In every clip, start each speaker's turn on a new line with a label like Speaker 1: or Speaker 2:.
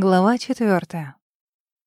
Speaker 1: Глава четвертая.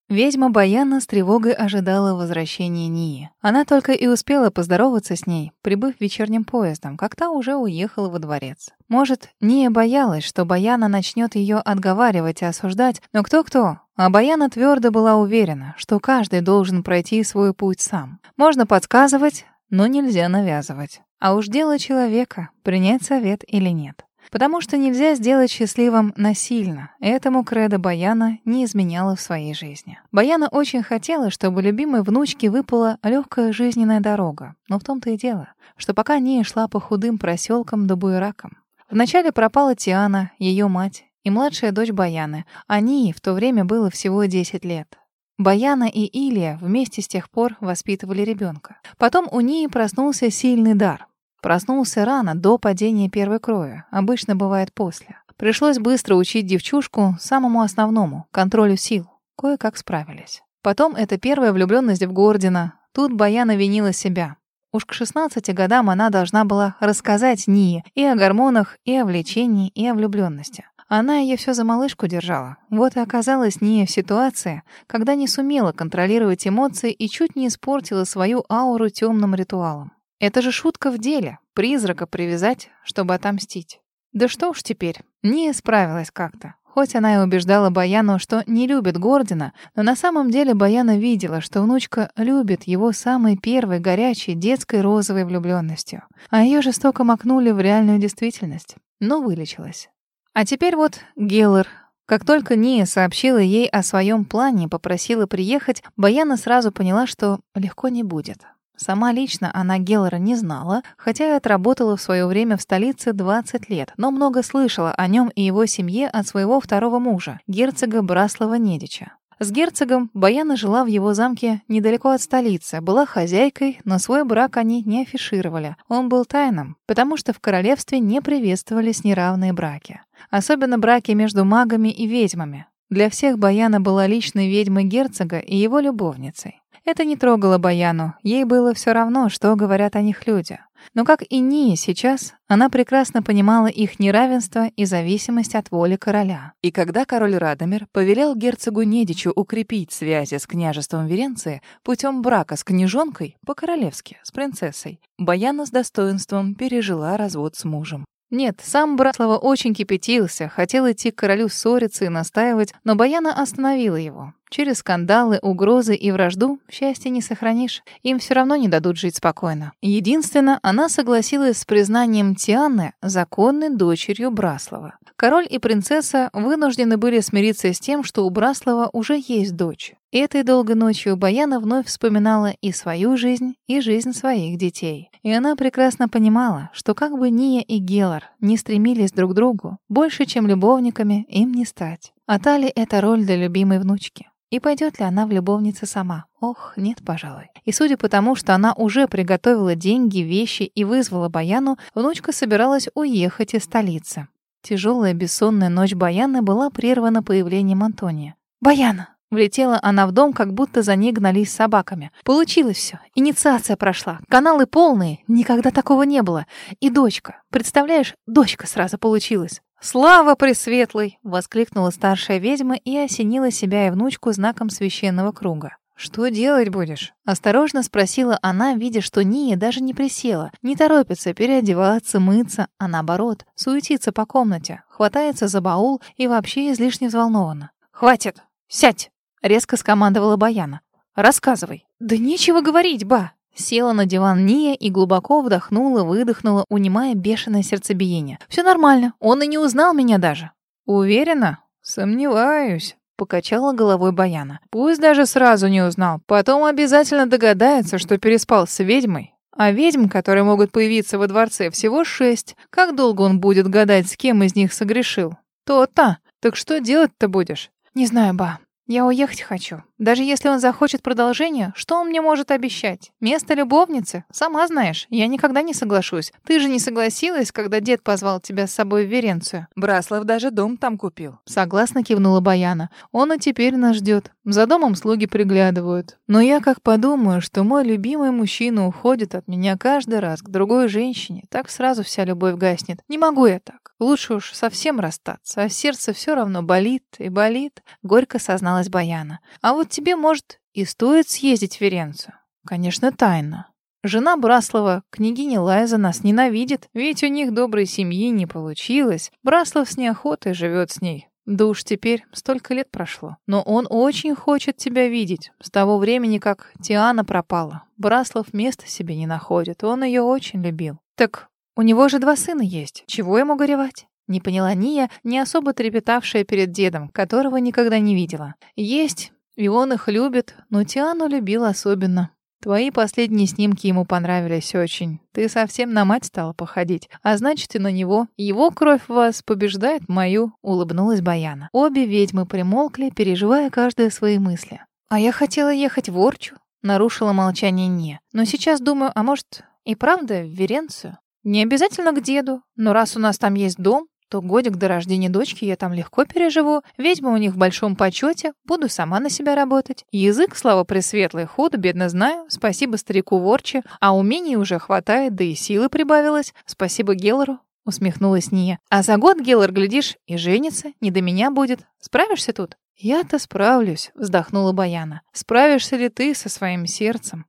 Speaker 1: Ведьма Баяна с тревогой ожидала возвращения Нии. Она только и успела поздороваться с ней, прибыв вечерним поездом, как та уже уехала во дворец. Может, Ния боялась, что Баяна начнет ее отговаривать и осуждать, но кто-кто, а Баяна твердо была уверена, что каждый должен пройти свой путь сам. Можно подсказывать, но нельзя навязывать. А уж дело человека — принять совет или нет. Потому что нельзя сделать счастливым насильно. Этому кредо Баяна не изменяла в своей жизни. Баяна очень хотела, чтобы любимой внучке выпала легкая жизненная дорога. Но в том-то и дело, что пока не шла по худым проселкам до буеракам. Вначале пропала Тиана, ее мать, и младшая дочь Баяны. Они в то время было всего 10 лет. Баяна и Илия вместе с тех пор воспитывали ребенка. Потом у Нии проснулся сильный дар. Проснулся рано, до падения первой крови. Обычно бывает после. Пришлось быстро учить девчушку самому основному — контролю сил. Кое-как справились. Потом это первая влюбленность в Гордина. Тут Баяна винила себя. Уж к 16 годам она должна была рассказать Нии и о гормонах, и о влечении, и о влюбленности. Она ее все за малышку держала. Вот и оказалась Ния в ситуации, когда не сумела контролировать эмоции и чуть не испортила свою ауру темным ритуалом. Это же шутка в деле. Призрака привязать, чтобы отомстить. Да что уж теперь. Не справилась как-то. Хоть она и убеждала Баяну, что не любит Гордина, но на самом деле Баяна видела, что внучка любит его самой первой горячей детской розовой влюбленностью. А ее жестоко макнули в реальную действительность. Но вылечилась. А теперь вот Геллер. Как только Ния сообщила ей о своем плане и попросила приехать, Баяна сразу поняла, что легко не будет. Сама лично она Геллера не знала, хотя и отработала в свое время в столице 20 лет, но много слышала о нем и его семье от своего второго мужа, герцога Браслова-Недича. С герцогом Баяна жила в его замке недалеко от столицы, была хозяйкой, но свой брак они не афишировали. Он был тайным, потому что в королевстве не приветствовались неравные браки. Особенно браки между магами и ведьмами. Для всех Баяна была личной ведьмой герцога и его любовницей. Это не трогало Баяну, ей было все равно, что говорят о них люди. Но как и Ния сейчас, она прекрасно понимала их неравенство и зависимость от воли короля. И когда король Радомир повелел герцогу Недичу укрепить связи с княжеством Веренции путем брака с княжонкой по-королевски, с принцессой, Баяна с достоинством пережила развод с мужем. Нет, сам Браслова очень кипятился, хотел идти к королю ссориться и настаивать, но Баяна остановила его. Через скандалы, угрозы и вражду счастья не сохранишь. Им все равно не дадут жить спокойно. Единственно, она согласилась с признанием Тианы законной дочерью Браслова. Король и принцесса вынуждены были смириться с тем, что у Браслова уже есть дочь. Этой долгой ночью Баяна вновь вспоминала и свою жизнь, и жизнь своих детей. И она прекрасно понимала, что как бы Ния и Гелар не стремились друг к другу, больше, чем любовниками, им не стать. А ли это роль для любимой внучки? И пойдет ли она в любовницы сама? Ох, нет, пожалуй. И судя по тому, что она уже приготовила деньги, вещи и вызвала Баяну, внучка собиралась уехать из столицы. Тяжелая бессонная ночь Баяны была прервана появлением Антония. «Баяна!» Влетела она в дом, как будто за ней гнались собаками. Получилось все. Инициация прошла. Каналы полные. Никогда такого не было. И дочка. Представляешь, дочка сразу получилась. «Слава Пресветлой!» — воскликнула старшая ведьма и осенила себя и внучку знаком священного круга. «Что делать будешь?» — осторожно спросила она, видя, что Ния даже не присела, не торопится переодеваться, мыться, а наоборот, суетится по комнате, хватается за баул и вообще излишне взволнована. «Хватит! Сядь!» — резко скомандовала Баяна. «Рассказывай». «Да нечего говорить, ба!» Села на диван Ния и глубоко вдохнула, выдохнула, унимая бешеное сердцебиение. «Все нормально, он и не узнал меня даже». «Уверена?» «Сомневаюсь», — покачала головой Баяна. «Пусть даже сразу не узнал. Потом обязательно догадается, что переспал с ведьмой. А ведьм, которые могут появиться во дворце, всего шесть. Как долго он будет гадать, с кем из них согрешил? То-то. Так что делать-то будешь?» «Не знаю, ба. Я уехать хочу. Даже если он захочет продолжения, что он мне может обещать? Место любовницы? Сама знаешь, я никогда не соглашусь. Ты же не согласилась, когда дед позвал тебя с собой в Веренцию. Браслов даже дом там купил. Согласно кивнула Баяна. Он и теперь нас ждет. За домом слуги приглядывают. Но я как подумаю, что мой любимый мужчина уходит от меня каждый раз к другой женщине, так сразу вся любовь гаснет. Не могу я так. Лучше уж совсем расстаться, а сердце все равно болит и болит, горько созналась Баяна. А вот тебе, может, и стоит съездить в Веренцию. Конечно, тайно. Жена Браслова, княгиня Лайза, нас ненавидит, ведь у них доброй семьи не получилось. Браслов с неохотой живет с ней. Да уж теперь столько лет прошло. Но он очень хочет тебя видеть. С того времени, как Тиана пропала. Браслов места себе не находит. Он ее очень любил. Так у него же два сына есть. Чего ему горевать? Не поняла Ния, не особо трепетавшая перед дедом, которого никогда не видела. Есть, и он их любит, но Тиану любил особенно. Твои последние снимки ему понравились очень. Ты совсем на мать стала походить, а значит и на него. Его кровь в вас побеждает мою, улыбнулась Баяна. Обе ведьмы примолкли, переживая каждая свои мысли. А я хотела ехать в Орчу, нарушила молчание Не. Но сейчас думаю, а может и правда в Веренцию? Не обязательно к деду, но раз у нас там есть дом, то годик до рождения дочки я там легко переживу. Ведьма у них в большом почете, буду сама на себя работать. Язык, слава пресветлый, ходу бедно знаю, спасибо старику Ворче, а умений уже хватает, да и силы прибавилось. Спасибо Геллору, усмехнулась Ния. А за год Геллор, глядишь, и женится, не до меня будет. Справишься тут? Я-то справлюсь, вздохнула Баяна. Справишься ли ты со своим сердцем?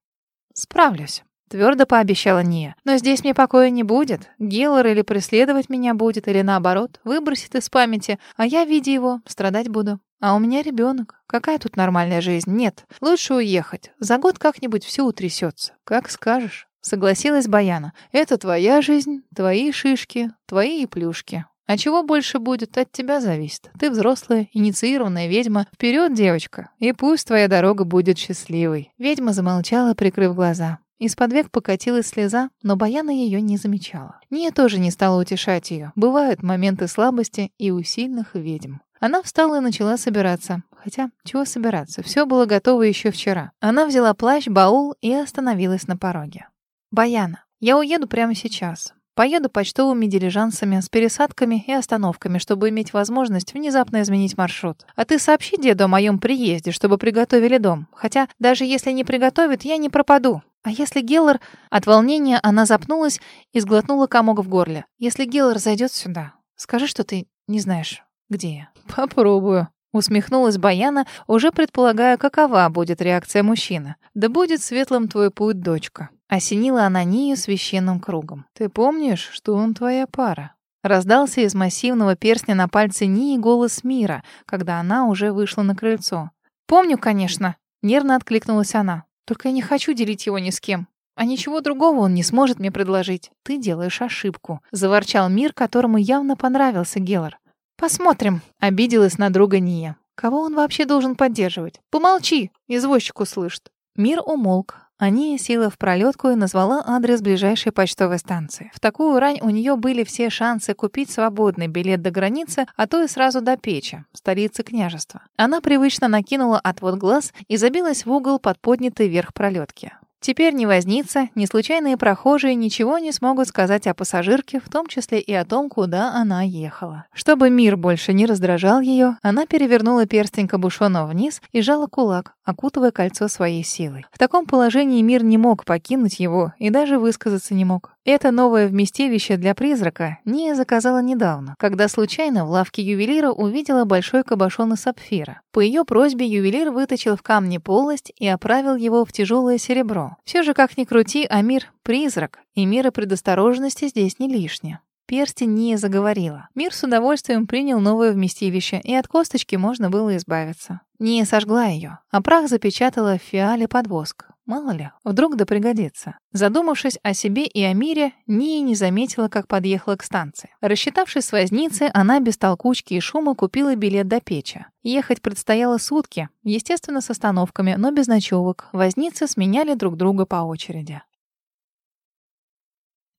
Speaker 1: Справлюсь. Твердо пообещала Ния. Но здесь мне покоя не будет. Геллар или преследовать меня будет, или наоборот, выбросит из памяти, а я, видя его, страдать буду. А у меня ребенок. Какая тут нормальная жизнь? Нет. Лучше уехать. За год как-нибудь все утрясется. Как скажешь. Согласилась Баяна. Это твоя жизнь, твои шишки, твои плюшки. А чего больше будет, от тебя зависит. Ты взрослая, инициированная ведьма. Вперед, девочка, и пусть твоя дорога будет счастливой. Ведьма замолчала, прикрыв глаза. Из-под век покатилась слеза, но Баяна ее не замечала. Ния тоже не стала утешать ее. Бывают моменты слабости и у сильных ведьм. Она встала и начала собираться. Хотя, чего собираться? Все было готово еще вчера. Она взяла плащ, баул и остановилась на пороге. «Баяна, я уеду прямо сейчас. Поеду почтовыми дилижансами с пересадками и остановками, чтобы иметь возможность внезапно изменить маршрут. А ты сообщи деду о моем приезде, чтобы приготовили дом. Хотя, даже если не приготовят, я не пропаду. А если Геллар... От волнения она запнулась и сглотнула комок в горле. Если Геллар зайдет сюда, скажи, что ты не знаешь, где я. Попробую. Усмехнулась Баяна, уже предполагая, какова будет реакция мужчины. «Да будет светлым твой путь, дочка». Осенила она Нию священным кругом. «Ты помнишь, что он твоя пара?» Раздался из массивного перстня на пальце Нии голос Мира, когда она уже вышла на крыльцо. «Помню, конечно», — нервно откликнулась она. Только я не хочу делить его ни с кем. А ничего другого он не сможет мне предложить. Ты делаешь ошибку», — заворчал мир, которому явно понравился Геллар. «Посмотрим», — обиделась на друга Ния. «Кого он вообще должен поддерживать? Помолчи, извозчик услышит». Мир умолк, Ания села в пролетку и назвала адрес ближайшей почтовой станции. В такую рань у нее были все шансы купить свободный билет до границы, а то и сразу до Печи, столицы княжества. Она привычно накинула отвод глаз и забилась в угол под поднятой вверх пролетки. Теперь ни возница, ни случайные прохожие ничего не смогут сказать о пассажирке, в том числе и о том, куда она ехала. Чтобы мир больше не раздражал ее, она перевернула перстень кабушона вниз и жала кулак, окутывая кольцо своей силой. В таком положении мир не мог покинуть его и даже высказаться не мог. Это новое вместилище для призрака Ния заказала недавно, когда случайно в лавке ювелира увидела большой кабошон из сапфира. По ее просьбе ювелир выточил в камне полость и оправил его в тяжелое серебро. Все же, как ни крути, а мир — призрак, и меры предосторожности здесь не лишние. Перстень не заговорила. Мир с удовольствием принял новое вместилище, и от косточки можно было избавиться. Не сожгла ее, а прах запечатала в фиале под воск. Мало ли, вдруг да пригодится. Задумавшись о себе и о мире, Ния не заметила, как подъехала к станции. Рассчитавшись с возницей, она без толкучки и шума купила билет до печи. Ехать предстояло сутки, естественно, с остановками, но без ночевок. Возницы сменяли друг друга по очереди.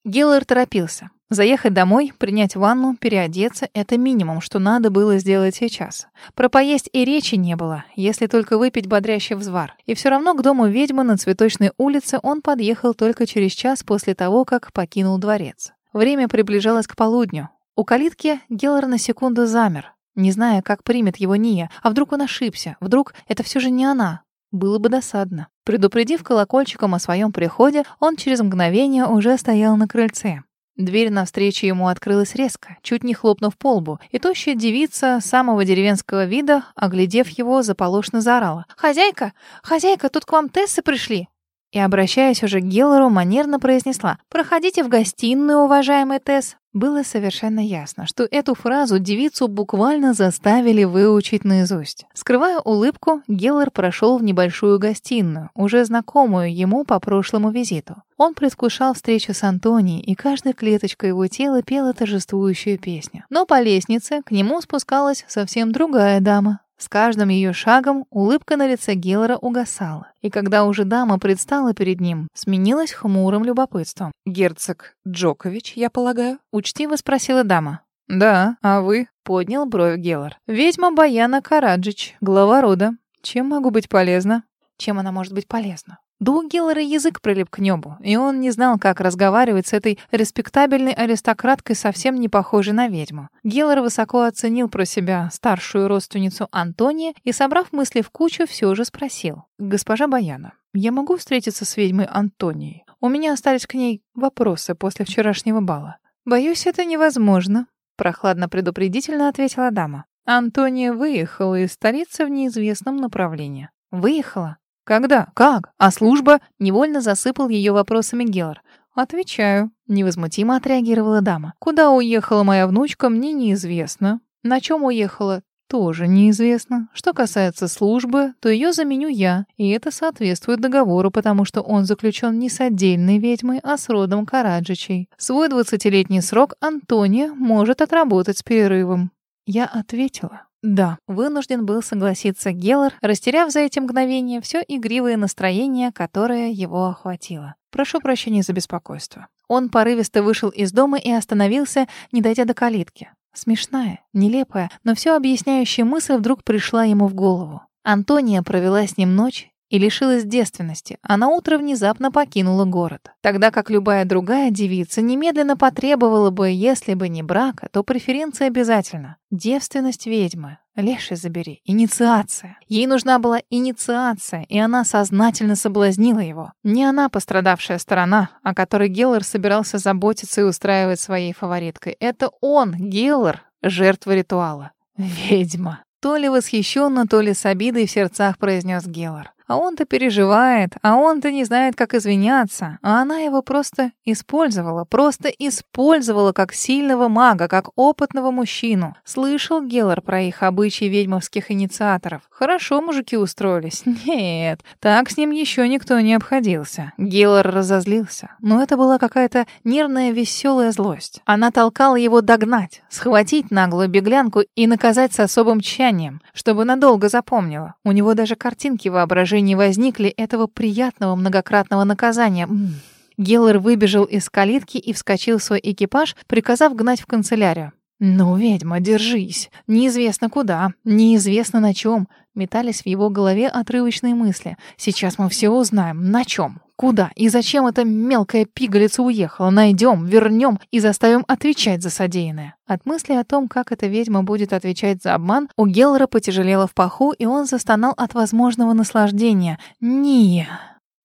Speaker 1: Геллер торопился. Заехать домой, принять ванну, переодеться — это минимум, что надо было сделать сейчас. Про поесть и речи не было, если только выпить бодрящий взвар. И все равно к дому ведьмы на Цветочной улице он подъехал только через час после того, как покинул дворец. Время приближалось к полудню. У калитки Геллар на секунду замер, не зная, как примет его Ния. А вдруг он ошибся? Вдруг это все же не она? Было бы досадно. Предупредив колокольчиком о своем приходе, он через мгновение уже стоял на крыльце. Дверь навстречу ему открылась резко, чуть не хлопнув по лбу, и тощая девица самого деревенского вида, оглядев его, заполошно заорала. «Хозяйка! Хозяйка, тут к вам Тессы пришли!» И, обращаясь уже к Геллеру, манерно произнесла «Проходите в гостиную, уважаемый Тесс». Было совершенно ясно, что эту фразу девицу буквально заставили выучить наизусть. Скрывая улыбку, Геллер прошел в небольшую гостиную, уже знакомую ему по прошлому визиту. Он предвкушал встречу с Антонией, и каждая клеточка его тела пела торжествующую песню. Но по лестнице к нему спускалась совсем другая дама, с каждым ее шагом улыбка на лице Геллера угасала, и когда уже дама предстала перед ним, сменилась хмурым любопытством. «Герцог Джокович, я полагаю?» — учтиво спросила дама. «Да, а вы?» — поднял бровь Геллер. «Ведьма Баяна Караджич, глава рода. Чем могу быть полезна?» «Чем она может быть полезна?» Да у Гиллера язык прилип к небу, и он не знал, как разговаривать с этой респектабельной аристократкой, совсем не похожей на ведьму. Гиллер высоко оценил про себя старшую родственницу Антония и, собрав мысли в кучу, все же спросил. «Госпожа Баяна, я могу встретиться с ведьмой Антонией? У меня остались к ней вопросы после вчерашнего бала». «Боюсь, это невозможно», — прохладно-предупредительно ответила дама. Антония выехала из столицы в неизвестном направлении. «Выехала? «Когда? Как? А служба?» — невольно засыпал ее вопросами Геллар. «Отвечаю», — невозмутимо отреагировала дама. «Куда уехала моя внучка, мне неизвестно. На чем уехала, тоже неизвестно. Что касается службы, то ее заменю я, и это соответствует договору, потому что он заключен не с отдельной ведьмой, а с родом Караджичей. Свой двадцатилетний срок Антония может отработать с перерывом». Я ответила. Да, вынужден был согласиться Геллар, растеряв за эти мгновения все игривое настроение, которое его охватило. Прошу прощения за беспокойство. Он порывисто вышел из дома и остановился, не дойдя до калитки. Смешная, нелепая, но все объясняющая мысль вдруг пришла ему в голову. Антония провела с ним ночь, и лишилась девственности, а на утро внезапно покинула город. Тогда как любая другая девица немедленно потребовала бы, если бы не брака, то преференция обязательно. Девственность ведьмы. Леший забери. Инициация. Ей нужна была инициация, и она сознательно соблазнила его. Не она пострадавшая сторона, о которой Геллар собирался заботиться и устраивать своей фавориткой. Это он, Геллар, жертва ритуала. Ведьма. То ли восхищенно, то ли с обидой в сердцах произнес Геллар. А он-то переживает, а он-то не знает, как извиняться. А она его просто использовала, просто использовала как сильного мага, как опытного мужчину. Слышал Геллар про их обычаи ведьмовских инициаторов. Хорошо мужики устроились. Нет, так с ним еще никто не обходился. Геллар разозлился. Но это была какая-то нервная веселая злость. Она толкала его догнать, схватить наглую беглянку и наказать с особым тщанием, чтобы надолго запомнила. У него даже картинки воображения не возникли этого приятного многократного наказания. Геллер выбежал из калитки и вскочил в свой экипаж, приказав гнать в канцелярию. «Ну, ведьма, держись. Неизвестно куда, неизвестно на чем». Метались в его голове отрывочные мысли. «Сейчас мы все узнаем. На чем? Куда? И зачем эта мелкая пигалица уехала? Найдем, вернем и заставим отвечать за содеянное». От мысли о том, как эта ведьма будет отвечать за обман, у Геллера потяжелело в паху, и он застонал от возможного наслаждения. «Не...»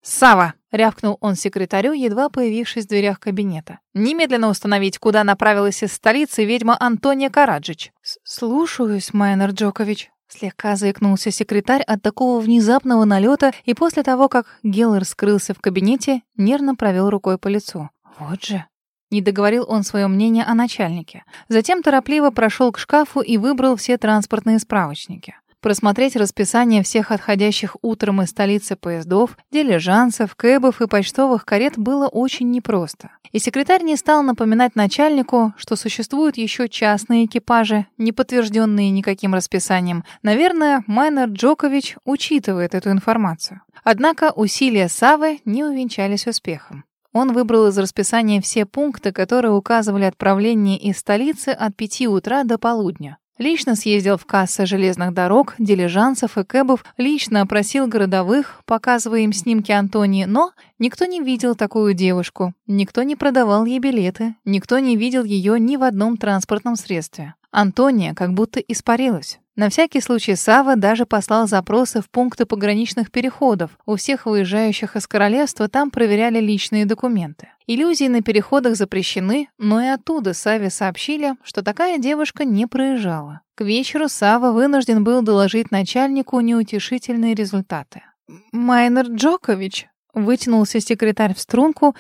Speaker 1: «Сава!» — рявкнул он секретарю, едва появившись в дверях кабинета. «Немедленно установить, куда направилась из столицы ведьма Антония Караджич». «Слушаюсь, Майнер Джокович», Слегка заикнулся секретарь от такого внезапного налета и после того, как Геллер скрылся в кабинете, нервно провел рукой по лицу. Вот же. Не договорил он свое мнение о начальнике. Затем торопливо прошел к шкафу и выбрал все транспортные справочники просмотреть расписание всех отходящих утром из столицы поездов, дилижансов, кэбов и почтовых карет было очень непросто. И секретарь не стал напоминать начальнику, что существуют еще частные экипажи, не подтвержденные никаким расписанием. Наверное, Майнер Джокович учитывает эту информацию. Однако усилия Савы не увенчались успехом. Он выбрал из расписания все пункты, которые указывали отправление из столицы от 5 утра до полудня. Лично съездил в кассы железных дорог, дилижансов и кэбов, лично опросил городовых, показывая им снимки Антонии, но никто не видел такую девушку, никто не продавал ей билеты, никто не видел ее ни в одном транспортном средстве. Антония как будто испарилась. На всякий случай Сава даже послал запросы в пункты пограничных переходов. У всех выезжающих из королевства там проверяли личные документы. Иллюзии на переходах запрещены, но и оттуда Саве сообщили, что такая девушка не проезжала. К вечеру Сава вынужден был доложить начальнику неутешительные результаты. «Майнер Джокович», — вытянулся секретарь в струнку,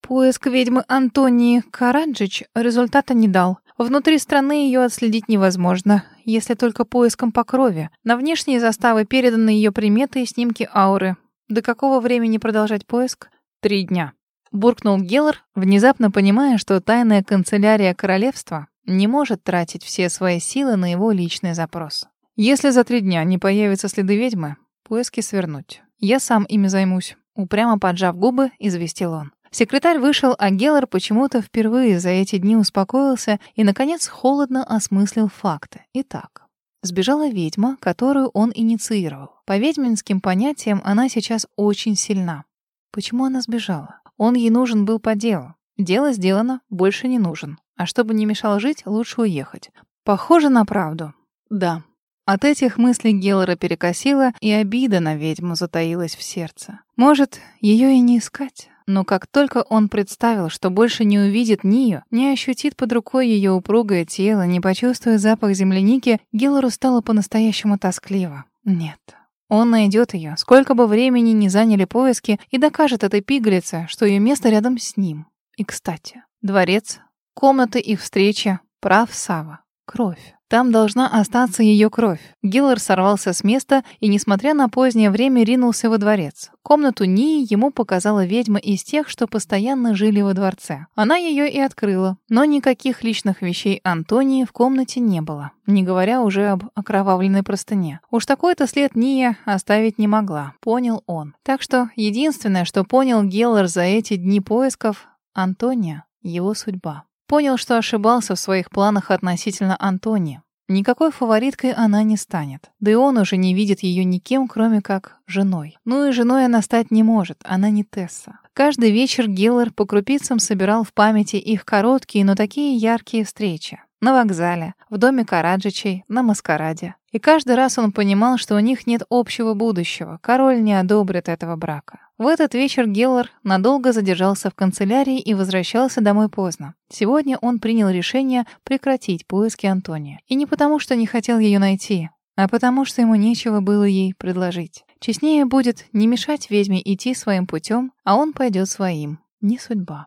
Speaker 1: поиск ведьмы Антонии Караджич результата не дал. Внутри страны ее отследить невозможно, если только поиском по крови. На внешние заставы переданы ее приметы и снимки ауры. До какого времени продолжать поиск? Три дня. Буркнул Геллар, внезапно понимая, что тайная канцелярия королевства не может тратить все свои силы на его личный запрос. Если за три дня не появятся следы ведьмы, поиски свернуть. Я сам ими займусь. Упрямо поджав губы, известил он. Секретарь вышел, а Геллар почему-то впервые за эти дни успокоился и, наконец, холодно осмыслил факты. Итак, сбежала ведьма, которую он инициировал. По ведьминским понятиям она сейчас очень сильна. Почему она сбежала? Он ей нужен был по делу. Дело сделано, больше не нужен. А чтобы не мешал жить, лучше уехать. Похоже на правду. Да. От этих мыслей Геллора перекосило, и обида на ведьму затаилась в сердце. Может, ее и не искать? Но как только он представил, что больше не увидит Нию, не ощутит под рукой ее упругое тело, не почувствует запах земляники, Гиллару стало по-настоящему тоскливо. Нет. Он найдет ее, сколько бы времени ни заняли поиски, и докажет этой пигалице, что ее место рядом с ним. И, кстати, дворец, комнаты их встречи, прав Сава, кровь. Там должна остаться ее кровь. Гиллар сорвался с места и, несмотря на позднее время, ринулся во дворец. Комнату Нии ему показала ведьма из тех, что постоянно жили во дворце. Она ее и открыла, но никаких личных вещей Антонии в комнате не было, не говоря уже об окровавленной простыне. Уж такой-то след Ния оставить не могла, понял он. Так что единственное, что понял Геллар за эти дни поисков, Антония — его судьба. Понял, что ошибался в своих планах относительно Антони. Никакой фавориткой она не станет. Да и он уже не видит ее никем, кроме как женой. Ну и женой она стать не может, она не Тесса. Каждый вечер Гиллер по крупицам собирал в памяти их короткие, но такие яркие встречи. На вокзале, в доме Караджичей, на маскараде. И каждый раз он понимал, что у них нет общего будущего. Король не одобрит этого брака. В этот вечер Геллар надолго задержался в канцелярии и возвращался домой поздно. Сегодня он принял решение прекратить поиски Антония. И не потому, что не хотел ее найти, а потому, что ему нечего было ей предложить. Честнее будет не мешать ведьме идти своим путем, а он пойдет своим. Не судьба.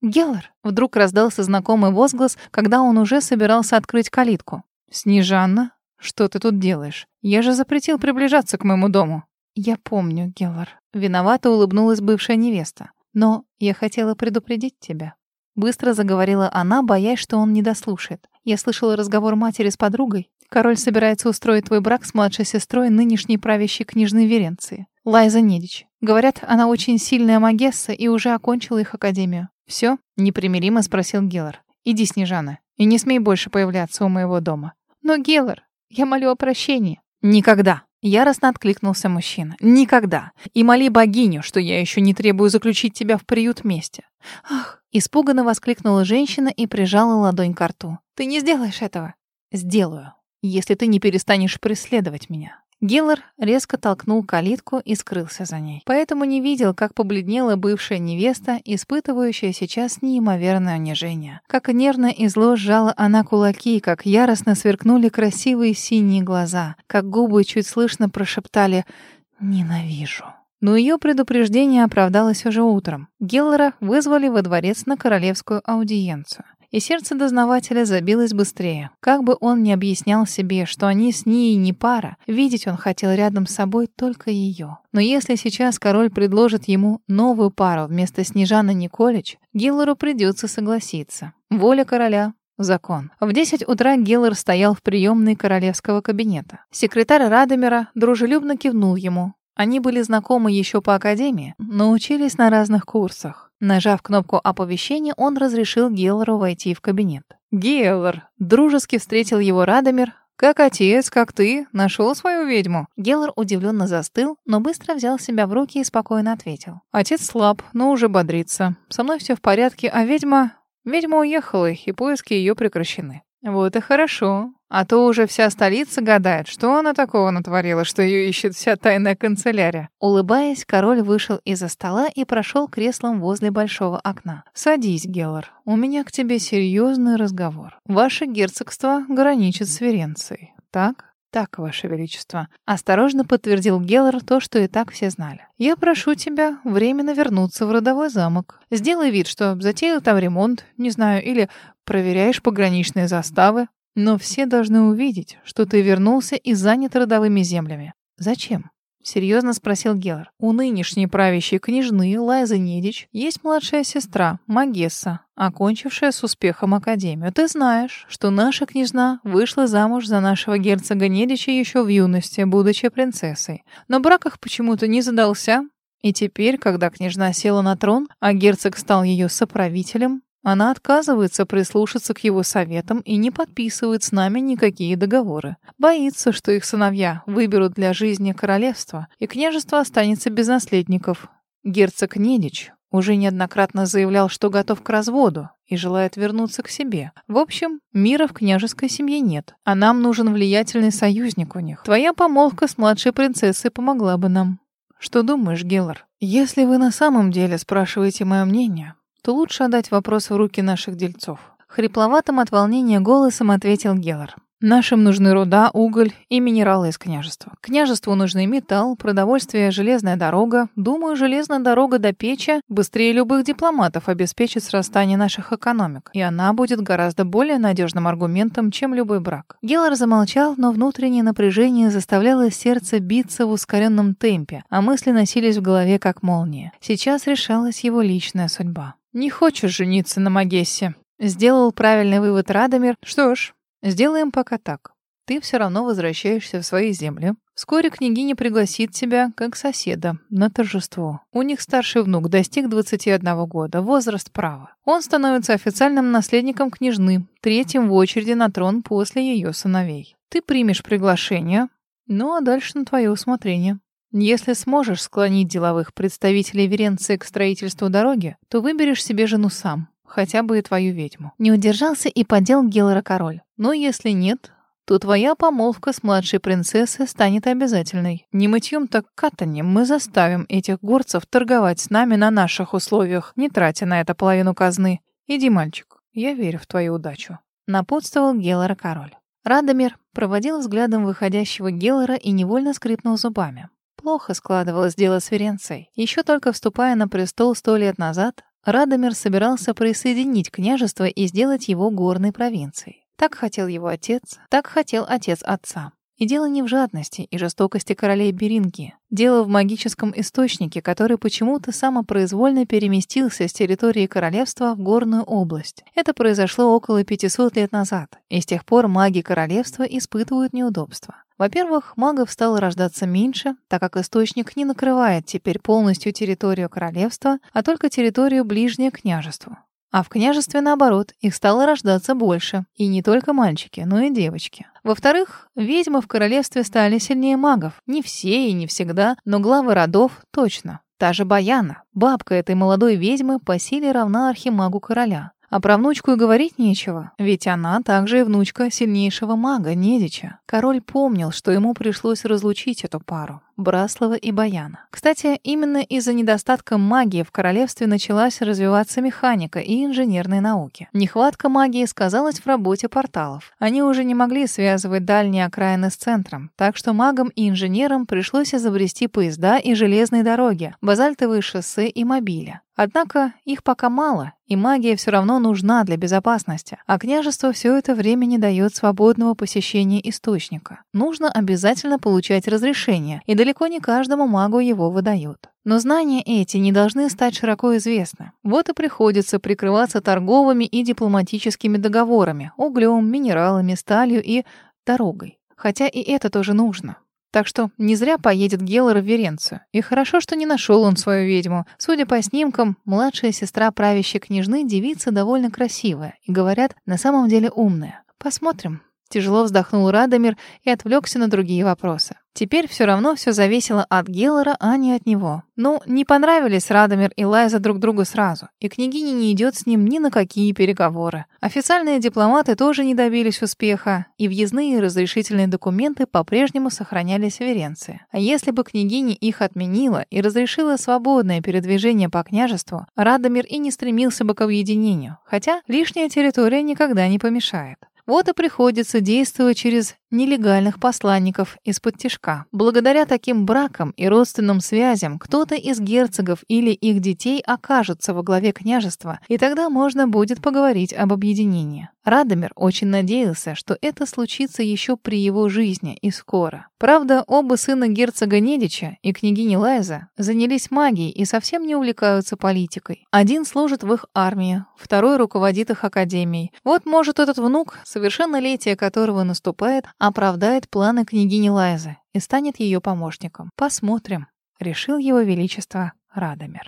Speaker 1: «Геллар!» — вдруг раздался знакомый возглас, когда он уже собирался открыть калитку. «Снежанна, что ты тут делаешь? Я же запретил приближаться к моему дому». «Я помню, Геллар». Виновато улыбнулась бывшая невеста. «Но я хотела предупредить тебя». Быстро заговорила она, боясь, что он не дослушает. «Я слышала разговор матери с подругой. Король собирается устроить твой брак с младшей сестрой нынешней правящей княжны Веренции, Лайза Недич. Говорят, она очень сильная магесса и уже окончила их академию. Все? непримиримо спросил Геллар. «Иди, Снежана, и не смей больше появляться у моего дома». «Но, Геллар, я молю о прощении». «Никогда!» Яростно откликнулся мужчина. «Никогда! И моли богиню, что я еще не требую заключить тебя в приют вместе!» «Ах!» Испуганно воскликнула женщина и прижала ладонь к рту. «Ты не сделаешь этого!» «Сделаю, если ты не перестанешь преследовать меня. Гиллар резко толкнул калитку и скрылся за ней. Поэтому не видел, как побледнела бывшая невеста, испытывающая сейчас неимоверное унижение. Как нервно и зло сжала она кулаки, как яростно сверкнули красивые синие глаза, как губы чуть слышно прошептали «Ненавижу». Но ее предупреждение оправдалось уже утром. Гиллера вызвали во дворец на королевскую аудиенцию и сердце дознавателя забилось быстрее. Как бы он ни объяснял себе, что они с ней не пара, видеть он хотел рядом с собой только ее. Но если сейчас король предложит ему новую пару вместо Снежаны Николич, Гиллеру придется согласиться. Воля короля Закон. В 10 утра Геллер стоял в приемной королевского кабинета. Секретарь Радомира дружелюбно кивнул ему. Они были знакомы еще по академии, но учились на разных курсах. Нажав кнопку оповещения, он разрешил Геллору войти в кабинет. «Геллор!» — дружески встретил его Радомир. «Как отец, как ты, нашел свою ведьму?» Геллор удивленно застыл, но быстро взял себя в руки и спокойно ответил. «Отец слаб, но уже бодрится. Со мной все в порядке, а ведьма... Ведьма уехала, и поиски ее прекращены». «Вот и хорошо. А то уже вся столица гадает, что она такого натворила, что ее ищет вся тайная канцелярия. Улыбаясь, король вышел из-за стола и прошел креслом возле большого окна. «Садись, Геллар, у меня к тебе серьезный разговор. Ваше герцогство граничит с Веренцией, так?» «Так, Ваше Величество», — осторожно подтвердил Геллар то, что и так все знали. «Я прошу тебя временно вернуться в родовой замок. Сделай вид, что затеял там ремонт, не знаю, или проверяешь пограничные заставы. Но все должны увидеть, что ты вернулся и занят родовыми землями. Зачем? Серьезно спросил Геллар. У нынешней правящей княжны Лайзы Недич есть младшая сестра, Магесса, окончившая с успехом академию. Ты знаешь, что наша княжна вышла замуж за нашего герцога Недича еще в юности, будучи принцессой. Но брак их почему-то не задался, и теперь, когда княжна села на трон, а герцог стал ее соправителем, она отказывается прислушаться к его советам и не подписывает с нами никакие договоры. Боится, что их сыновья выберут для жизни королевство, и княжество останется без наследников. Герцог Недич уже неоднократно заявлял, что готов к разводу и желает вернуться к себе. В общем, мира в княжеской семье нет, а нам нужен влиятельный союзник у них. Твоя помолвка с младшей принцессой помогла бы нам. Что думаешь, Геллар? Если вы на самом деле спрашиваете мое мнение, то лучше отдать вопрос в руки наших дельцов. Хрипловатым от волнения голосом ответил Геллар. Нашим нужны руда, уголь и минералы из княжества. Княжеству нужны металл, продовольствие, железная дорога. Думаю, железная дорога до печи быстрее любых дипломатов обеспечит срастание наших экономик. И она будет гораздо более надежным аргументом, чем любой брак. Геллар замолчал, но внутреннее напряжение заставляло сердце биться в ускоренном темпе, а мысли носились в голове как молния. Сейчас решалась его личная судьба. «Не хочешь жениться на Магессе?» Сделал правильный вывод Радомир. «Что ж, сделаем пока так. Ты все равно возвращаешься в свои земли. Вскоре княгиня пригласит тебя, как соседа, на торжество. У них старший внук достиг 21 года, возраст права. Он становится официальным наследником княжны, третьим в очереди на трон после ее сыновей. Ты примешь приглашение, ну а дальше на твое усмотрение. Если сможешь склонить деловых представителей Веренции к строительству дороги, то выберешь себе жену сам, хотя бы и твою ведьму. Не удержался и подел Геллора король. Но если нет, то твоя помолвка с младшей принцессой станет обязательной. Не мытьем, так катаньем мы заставим этих горцев торговать с нами на наших условиях, не тратя на это половину казны. Иди, мальчик, я верю в твою удачу. Напутствовал Геллора король. Радомир проводил взглядом выходящего Геллора и невольно скрипнул зубами. Плохо складывалось дело с Ференцией. Еще только вступая на престол сто лет назад, Радомир собирался присоединить княжество и сделать его горной провинцией. Так хотел его отец, так хотел отец отца. И дело не в жадности и жестокости королей Беринги. Дело в магическом источнике, который почему-то самопроизвольно переместился с территории королевства в горную область. Это произошло около 500 лет назад, и с тех пор маги королевства испытывают неудобства. Во-первых, магов стало рождаться меньше, так как источник не накрывает теперь полностью территорию королевства, а только территорию ближнее княжеству. А в княжестве, наоборот, их стало рождаться больше. И не только мальчики, но и девочки. Во-вторых, ведьмы в королевстве стали сильнее магов. Не все и не всегда, но главы родов точно. Та же Баяна, бабка этой молодой ведьмы, по силе равна архимагу короля. А про внучку и говорить нечего, ведь она также и внучка сильнейшего мага Недича. Король помнил, что ему пришлось разлучить эту пару. Браслова и Баяна. Кстати, именно из-за недостатка магии в королевстве началась развиваться механика и инженерные науки. Нехватка магии сказалась в работе порталов. Они уже не могли связывать дальние окраины с центром, так что магам и инженерам пришлось изобрести поезда и железные дороги, базальтовые шоссе и мобили. Однако их пока мало, и магия все равно нужна для безопасности, а княжество все это время не дает свободного посещения источника. Нужно обязательно получать разрешение, и далеко не каждому магу его выдают. Но знания эти не должны стать широко известны. Вот и приходится прикрываться торговыми и дипломатическими договорами, углем, минералами, сталью и дорогой. Хотя и это тоже нужно. Так что не зря поедет Геллар в Веренцию. И хорошо, что не нашел он свою ведьму. Судя по снимкам, младшая сестра правящей княжны девица довольно красивая и, говорят, на самом деле умная. Посмотрим, Тяжело вздохнул Радомир и отвлекся на другие вопросы. Теперь все равно все зависело от Геллера, а не от него. Ну, не понравились Радомир и Лайза друг другу сразу, и княгиня не идет с ним ни на какие переговоры. Официальные дипломаты тоже не добились успеха, и въездные и разрешительные документы по-прежнему сохранялись в Веренции. А если бы княгиня их отменила и разрешила свободное передвижение по княжеству, Радомир и не стремился бы к объединению, хотя лишняя территория никогда не помешает. Вот и приходится действовать через нелегальных посланников из-под тишка. Благодаря таким бракам и родственным связям кто-то из герцогов или их детей окажется во главе княжества, и тогда можно будет поговорить об объединении. Радомир очень надеялся, что это случится еще при его жизни и скоро. Правда, оба сына герцога Недича и княгини Лайза занялись магией и совсем не увлекаются политикой. Один служит в их армии, второй руководит их академией. Вот может этот внук, совершеннолетие которого наступает, оправдает планы княгини Лайзы и станет ее помощником. Посмотрим, решил его величество Радомир.